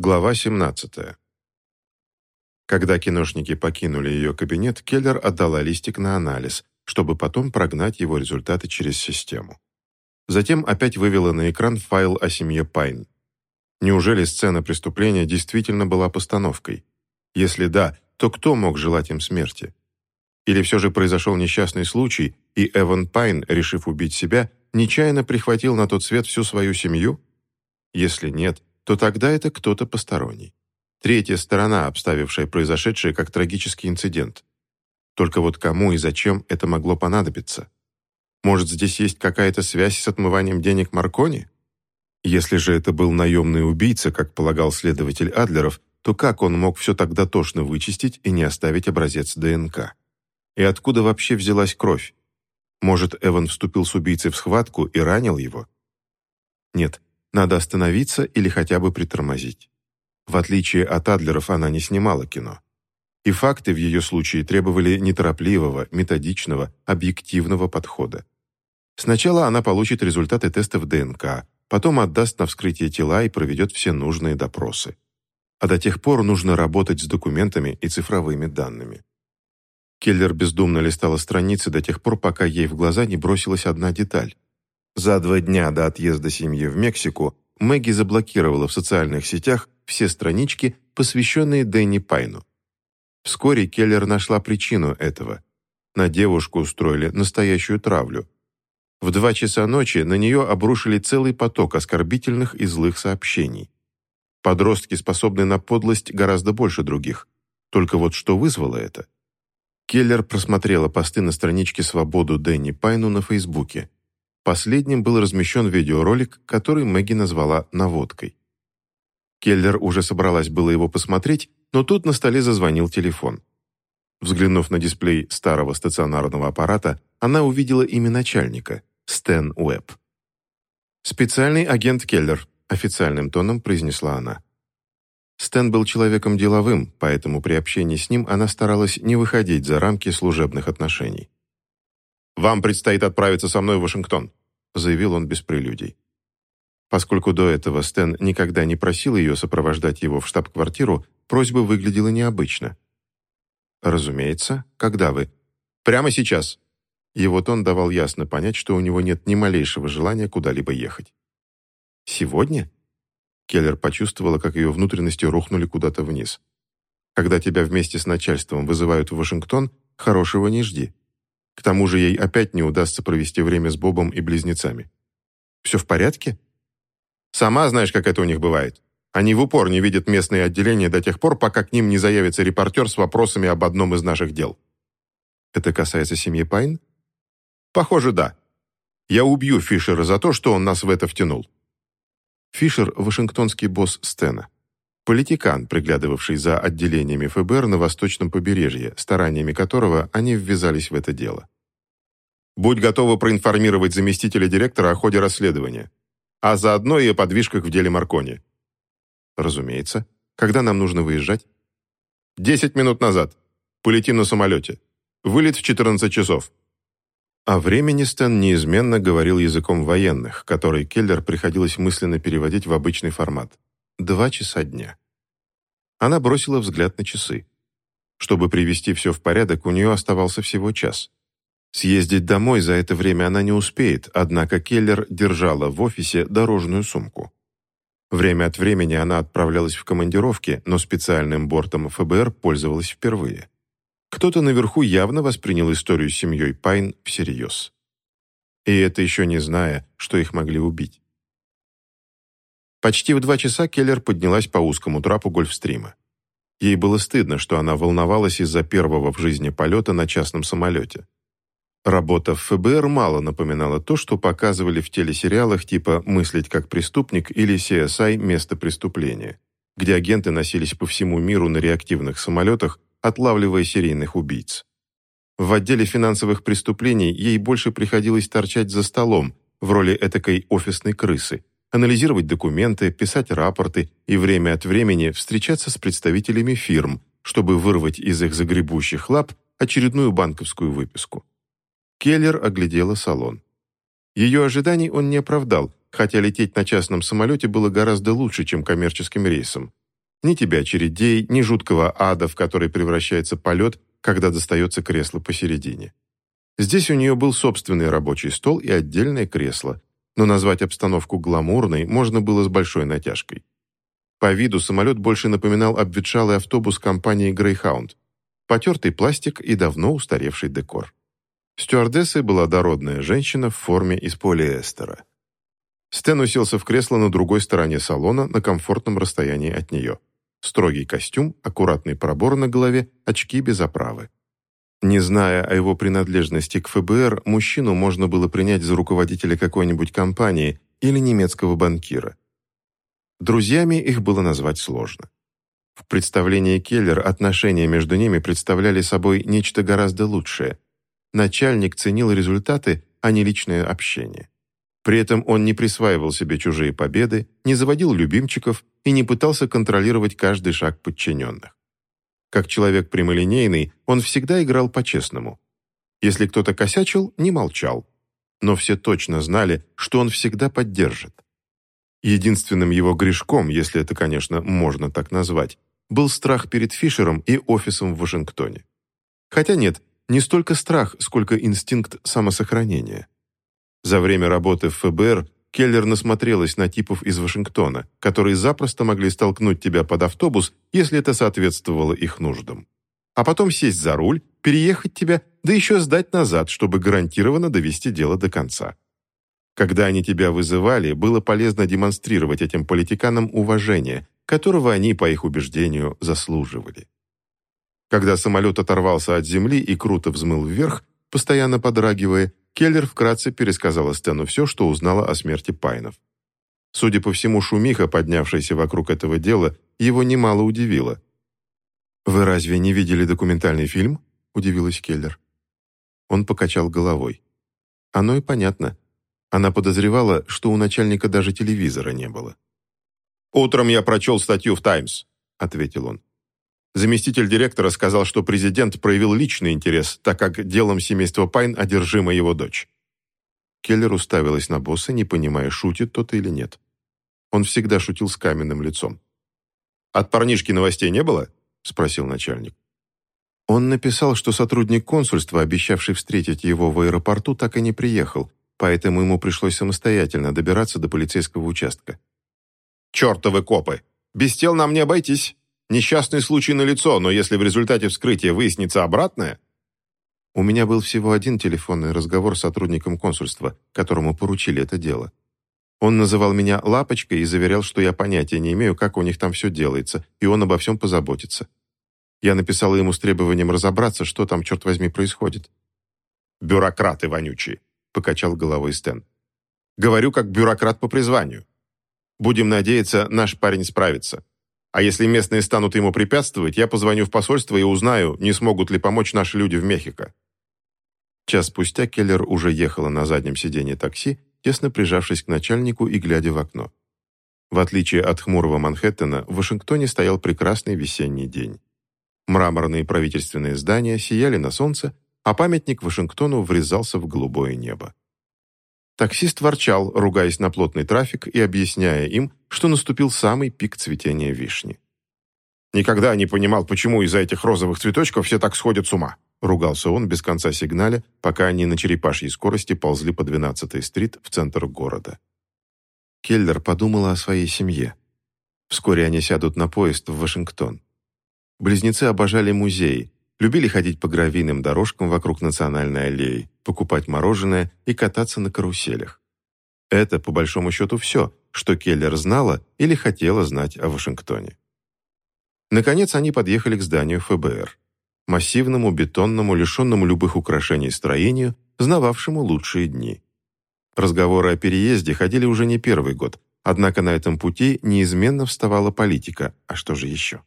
Глава 17. Когда киношники покинули ее кабинет, Келлер отдала листик на анализ, чтобы потом прогнать его результаты через систему. Затем опять вывела на экран файл о семье Пайн. Неужели сцена преступления действительно была постановкой? Если да, то кто мог желать им смерти? Или все же произошел несчастный случай, и Эван Пайн, решив убить себя, нечаянно прихватил на тот свет всю свою семью? Если нет, то тогда это кто-то посторонний. Третья сторона, обставившая произошедшее как трагический инцидент. Только вот кому и зачем это могло понадобиться? Может, здесь есть какая-то связь с отмыванием денег Маркони? Если же это был наемный убийца, как полагал следователь Адлеров, то как он мог все так дотошно вычистить и не оставить образец ДНК? И откуда вообще взялась кровь? Может, Эван вступил с убийцей в схватку и ранил его? Нет, надо остановиться или хотя бы притормозить. В отличие от Адлеров, она не снимала кино. И факты в ее случае требовали неторопливого, методичного, объективного подхода. Сначала она получит результаты тестов ДНК, потом отдаст на вскрытие тела и проведет все нужные допросы. А до тех пор нужно работать с документами и цифровыми данными. Келлер бездумно листала страницы до тех пор, пока ей в глаза не бросилась одна деталь. За два дня до отъезда семьи в Мексику Мэгги заблокировала в социальных сетях все странички, посвященные Дэнни Пайну. Вскоре Келлер нашла причину этого. На девушку устроили настоящую травлю. В два часа ночи на нее обрушили целый поток оскорбительных и злых сообщений. Подростки способны на подлость гораздо больше других. Только вот что вызвало это? Келлер просмотрела посты на страничке «Свободу Дэнни Пайну» на Фейсбуке. Последним был размещен видеоролик, который Мэгги назвала «наводкой». Келлер уже собралась было его посмотреть, но тут на столе зазвонил телефон. Взглянув на дисплей старого стационарного аппарата, она увидела имя начальника – Стэн Уэбб. «Специальный агент Келлер», – официальным тоном произнесла она. Стэн был человеком деловым, поэтому при общении с ним она старалась не выходить за рамки служебных отношений. «Вам предстоит отправиться со мной в Вашингтон заявил он без прелюдий. Поскольку до этого Стэн никогда не просил ее сопровождать его в штаб-квартиру, просьба выглядела необычно. «Разумеется. Когда вы?» «Прямо сейчас». Его тон давал ясно понять, что у него нет ни малейшего желания куда-либо ехать. «Сегодня?» Келлер почувствовала, как ее внутренности рухнули куда-то вниз. «Когда тебя вместе с начальством вызывают в Вашингтон, хорошего не жди. К тому же ей опять не удастся провести время с Бобом и близнецами. «Все в порядке?» «Сама знаешь, как это у них бывает. Они в упор не видят местные отделения до тех пор, пока к ним не заявится репортер с вопросами об одном из наших дел». «Это касается семьи Пайн?» «Похоже, да. Я убью Фишера за то, что он нас в это втянул». Фишер – вашингтонский босс Стена. Политикан, приглядывавший за отделениями ФБР на восточном побережье, стараниями которого они ввязались в это дело. «Будь готова проинформировать заместителя директора о ходе расследования, а заодно и о подвижках в деле Маркони». «Разумеется. Когда нам нужно выезжать?» «Десять минут назад. Полетим на самолете. Вылет в 14 часов». О времени Стэн неизменно говорил языком военных, который Келлер приходилось мысленно переводить в обычный формат. Два часа дня. Она бросила взгляд на часы. Чтобы привести все в порядок, у нее оставался всего час. Съездить домой за это время она не успеет, однако Келлер держала в офисе дорожную сумку. Время от времени она отправлялась в командировки, но специальным бортом ФБР пользовалась впервые. Кто-то наверху явно воспринял историю с семьей Пайн всерьез. И это еще не зная, что их могли убить. Почти в два часа Келлер поднялась по узкому трапу Гольфстрима. Ей было стыдно, что она волновалась из-за первого в жизни полета на частном самолете. Работа в ФБР мало напоминала то, что показывали в телесериалах типа «Мыслить как преступник» или CSI «Место преступления», где агенты носились по всему миру на реактивных самолетах, отлавливая серийных убийц. В отделе финансовых преступлений ей больше приходилось торчать за столом в роли этакой офисной крысы, анализировать документы, писать рапорты и время от времени встречаться с представителями фирм, чтобы вырвать из их загребущих лап очередную банковскую выписку. Келлер оглядела салон. Ее ожиданий он не оправдал, хотя лететь на частном самолете было гораздо лучше, чем коммерческим рейсом. Ни тебя очередей, ни жуткого ада, в который превращается полет, когда достается кресло посередине. Здесь у нее был собственный рабочий стол и отдельное кресло, но назвать обстановку гламурной можно было с большой натяжкой. По виду самолет больше напоминал обветшалый автобус компании Greyhound. Потертый пластик и давно устаревший декор. Стюардессой была дородная женщина в форме из полиэстера. Стэн уселся в кресло на другой стороне салона на комфортном расстоянии от нее. Строгий костюм, аккуратный пробор на голове, очки без оправы. Не зная о его принадлежности к ФБР, мужчину можно было принять за руководителя какой-нибудь компании или немецкого банкира. Друзьями их было назвать сложно. В представлении Келлер отношения между ними представляли собой нечто гораздо лучшее. Начальник ценил результаты, а не личное общение. При этом он не присваивал себе чужие победы, не заводил любимчиков и не пытался контролировать каждый шаг подчиненных. Как человек прямолинейный, он всегда играл по-честному. Если кто-то косячил, не молчал. Но все точно знали, что он всегда поддержит. Единственным его грешком, если это, конечно, можно так назвать, был страх перед Фишером и офисом в Вашингтоне. Хотя нет, не столько страх, сколько инстинкт самосохранения. За время работы в ФБР Келлер насмотрелась на типов из Вашингтона, которые запросто могли столкнуть тебя под автобус, если это соответствовало их нуждам. А потом сесть за руль, переехать тебя, да еще сдать назад, чтобы гарантированно довести дело до конца. Когда они тебя вызывали, было полезно демонстрировать этим политиканам уважение, которого они, по их убеждению, заслуживали. Когда самолет оторвался от земли и круто взмыл вверх, постоянно подрагивая, Келлер вкратце пересказала Стэну все, что узнала о смерти Пайнов. Судя по всему, шумиха, поднявшаяся вокруг этого дела, его немало удивила. «Вы разве не видели документальный фильм?» – удивилась Келлер. Он покачал головой. Оно и понятно. Она подозревала, что у начальника даже телевизора не было. «Утром я прочел статью в «Таймс», — ответил он. Заместитель директора сказал, что президент проявил личный интерес, так как делом семейства Пайн одержима его дочь. Келлер уставилась на босса, не понимая, шутит тот или нет. Он всегда шутил с каменным лицом. «От парнишки новостей не было?» – спросил начальник. Он написал, что сотрудник консульства, обещавший встретить его в аэропорту, так и не приехал, поэтому ему пришлось самостоятельно добираться до полицейского участка. «Чертовы копы! Без тел нам не обойтись!» Несчастный случай на лицо, но если в результате вскрытия выяснится обратное... У меня был всего один телефонный разговор с сотрудником консульства, которому поручили это дело. Он называл меня «лапочкой» и заверял, что я понятия не имею, как у них там все делается, и он обо всем позаботится. Я написала ему с требованием разобраться, что там, черт возьми, происходит. «Бюрократы вонючие», — покачал головой Стэн. «Говорю, как бюрократ по призванию. Будем надеяться, наш парень справится. А если местные станут ему препятствовать, я позвоню в посольство и узнаю, не смогут ли помочь наши люди в Мехико». Час спустя Келлер уже ехала на заднем сиденье такси, тесно прижавшись к начальнику и глядя в окно. В отличие от хмурого Манхэттена, в Вашингтоне стоял прекрасный весенний день. Мраморные правительственные здания сияли на солнце, а памятник Вашингтону врезался в голубое небо. Таксист ворчал, ругаясь на плотный трафик и объясняя им, что наступил самый пик цветения вишни. «Никогда не понимал, почему из-за этих розовых цветочков все так сходят с ума», ругался он без конца сигналя, пока они на черепашьей скорости ползли по 12-й стрит в центр города. Келлер подумала о своей семье. Вскоре они сядут на поезд в Вашингтон. Близнецы обожали музеи, любили ходить по гравийным дорожкам вокруг национальной аллеи, покупать мороженое и кататься на каруселях. Это, по большому счету, все, что Келлер знала или хотела знать о Вашингтоне. Наконец они подъехали к зданию ФБР. Массивному, бетонному, лишенному любых украшений строению, знававшему лучшие дни. Разговоры о переезде ходили уже не первый год, однако на этом пути неизменно вставала политика, а что же еще?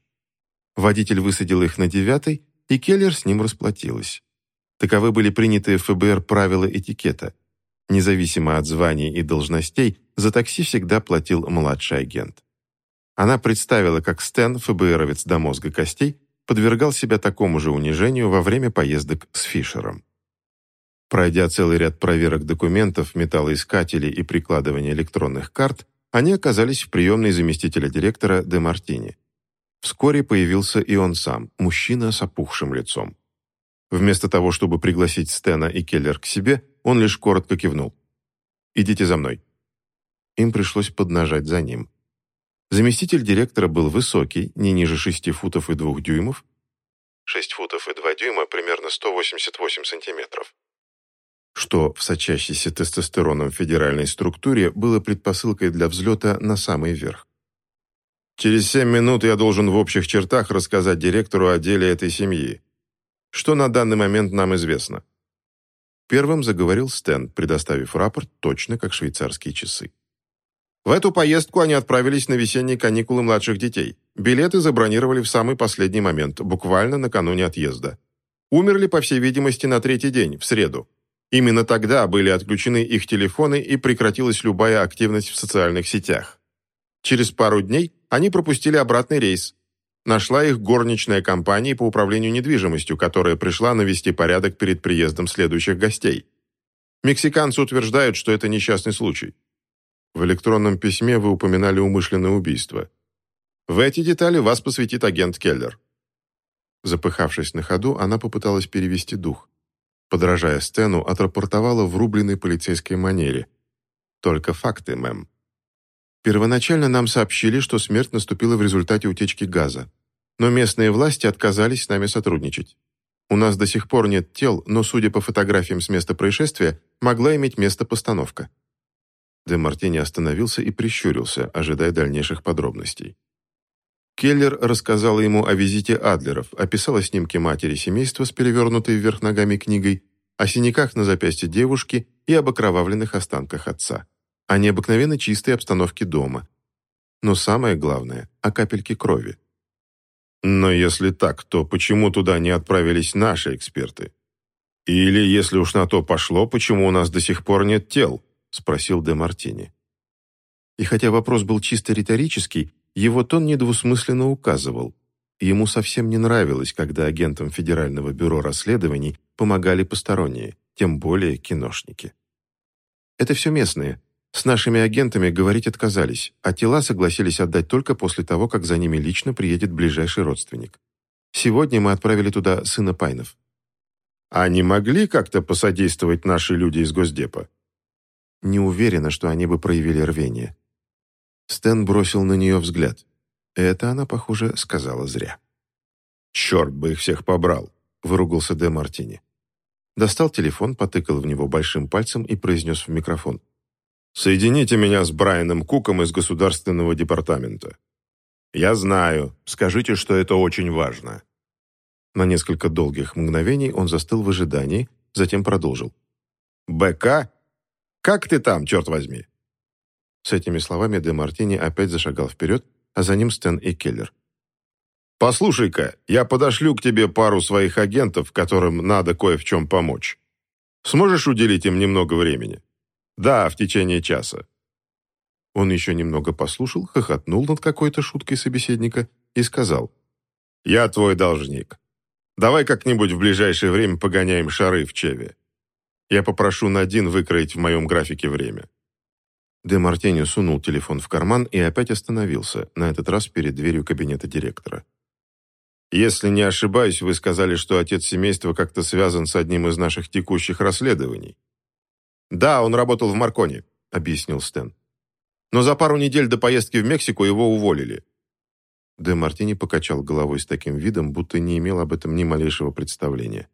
Водитель высадил их на девятой, и Келлер с ним расплатилась. Таковы были принятые в ФБР правила этикета. Независимо от званий и должностей, за такси всегда платил младший агент. Она представила, как Стэн, ФБРовец до мозга костей, подвергал себя такому же унижению во время поездок с Фишером. Пройдя целый ряд проверок документов, металлоискателей и прикладывания электронных карт, они оказались в приемной заместителя директора Де Мартини. Вскоре появился и он сам, мужчина с опухшим лицом. Вместо того, чтобы пригласить Стена и Келлер к себе, он лишь коротко кивнул. «Идите за мной». Им пришлось поднажать за ним. Заместитель директора был высокий, не ниже 6 футов и 2 дюймов. 6 футов и 2 дюйма, примерно 188 сантиметров. Что в сочащейся тестостероном федеральной структуре было предпосылкой для взлета на самый верх. Через семь минут я должен в общих чертах рассказать директору о деле этой семьи. Что на данный момент нам известно?» Первым заговорил Стэн, предоставив рапорт точно как швейцарские часы. В эту поездку они отправились на весенние каникулы младших детей. Билеты забронировали в самый последний момент, буквально накануне отъезда. Умерли, по всей видимости, на третий день, в среду. Именно тогда были отключены их телефоны и прекратилась любая активность в социальных сетях. Через пару дней они пропустили обратный рейс. Нашла их горничная компания по управлению недвижимостью, которая пришла навести порядок перед приездом следующих гостей. Мексиканцы утверждают, что это несчастный случай. В электронном письме вы упоминали умышленное убийство. В эти детали вас посвятит агент Келлер. Запыхавшись на ходу, она попыталась перевести дух. Подражая Стэну, отрапортовала в рубленной полицейской манере. «Только факты, мэм». Первоначально нам сообщили, что смерть наступила в результате утечки газа. Но местные власти отказались с нами сотрудничать. У нас до сих пор нет тел, но, судя по фотографиям с места происшествия, могла иметь место постановка. Де Мартини остановился и прищурился, ожидая дальнейших подробностей. Келлер рассказала ему о визите Адлеров, описала снимки матери семейства с перевернутой вверх ногами книгой, о синяках на запястье девушки и об окровавленных останках отца о необыкновенно чистой обстановке дома. Но самое главное – о капельке крови. Но если так, то почему туда не отправились наши эксперты? Или, если уж на то пошло, почему у нас до сих пор нет тел? Спросил Де Мартини. И хотя вопрос был чисто риторический, его тон недвусмысленно указывал. Ему совсем не нравилось, когда агентам Федерального бюро расследований помогали посторонние, тем более киношники. Это все местные, с нашими агентами говорить отказались, а тела согласились отдать только после того, как за ними лично приедет ближайший родственник. Сегодня мы отправили туда сына Пайнов. А не могли как-то посодействовать наши люди из Госдепа? Не уверена, что они бы проявили рвение. Стэн бросил на нее взгляд. Это она, похоже, сказала зря. «Черт бы их всех побрал!» — выругался Де Мартини. Достал телефон, потыкал в него большим пальцем и произнес в микрофон. Соедините меня с Брайаном Куком из Государственного департамента. Я знаю. Скажите, что это очень важно. На несколько долгих мгновений он застыл в ожидании, затем продолжил. «БК? Как ты там, черт возьми?» С этими словами Де Мартини опять зашагал вперед, а за ним Стэн и Келлер. «Послушай-ка, я подошлю к тебе пару своих агентов, которым надо кое в чем помочь. Сможешь уделить им немного времени?» «Да, в течение часа». Он еще немного послушал, хохотнул над какой-то шуткой собеседника и сказал, «Я твой должник. Давай как-нибудь в ближайшее время погоняем шары в Чеве. Я попрошу Надин выкроить в моем графике время». Де Мартини сунул телефон в карман и опять остановился, на этот раз перед дверью кабинета директора. «Если не ошибаюсь, вы сказали, что отец семейства как-то связан с одним из наших текущих расследований. «Да, он работал в Марконе», — объяснил Стэн. «Но за пару недель до поездки в Мексику его уволили». Де Мартини покачал головой с таким видом, будто не имел об этом ни малейшего представления.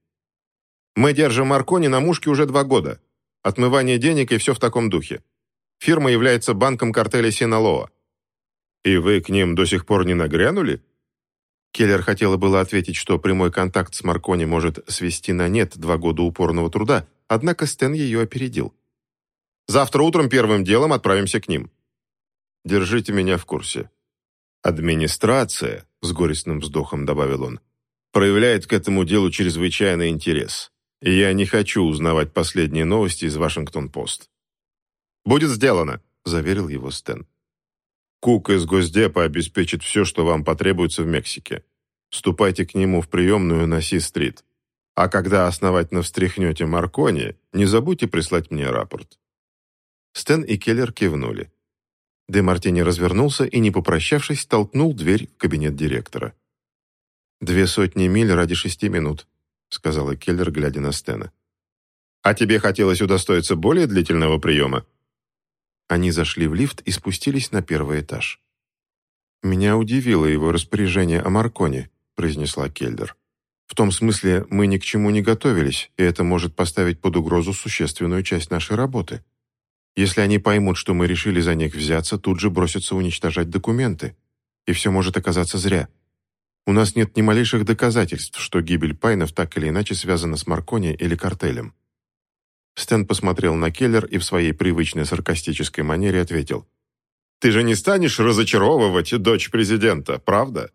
«Мы держим Маркони на мушке уже два года. Отмывание денег и все в таком духе. Фирма является банком картеля Синалоа». «И вы к ним до сих пор не нагрянули?» Келлер хотела было ответить, что прямой контакт с Маркони может свести на нет два года упорного труда, однако Стэн ее опередил. «Завтра утром первым делом отправимся к ним». «Держите меня в курсе». «Администрация», — с горестным вздохом добавил он, «проявляет к этому делу чрезвычайный интерес, и я не хочу узнавать последние новости из Вашингтон-Пост». «Будет сделано», — заверил его Стэн. Кук из Госдепа обеспечит все, что вам потребуется в Мексике. Ступайте к нему в приемную на Си-стрит. А когда основательно встряхнете Маркони, не забудьте прислать мне рапорт». Стэн и Келлер кивнули. Де Мартини развернулся и, не попрощавшись, толкнул дверь в кабинет директора. «Две сотни миль ради шести минут», — сказала Келлер, глядя на Стена. «А тебе хотелось удостоиться более длительного приема?» Они зашли в лифт и спустились на первый этаж. «Меня удивило его распоряжение о Марконе», — произнесла Кельдер. «В том смысле, мы ни к чему не готовились, и это может поставить под угрозу существенную часть нашей работы. Если они поймут, что мы решили за них взяться, тут же бросятся уничтожать документы, и все может оказаться зря. У нас нет ни малейших доказательств, что гибель Пайнов так или иначе связана с Маркони или картелем». Стэн посмотрел на Келлер и в своей привычной саркастической манере ответил. «Ты же не станешь разочаровывать дочь президента, правда?»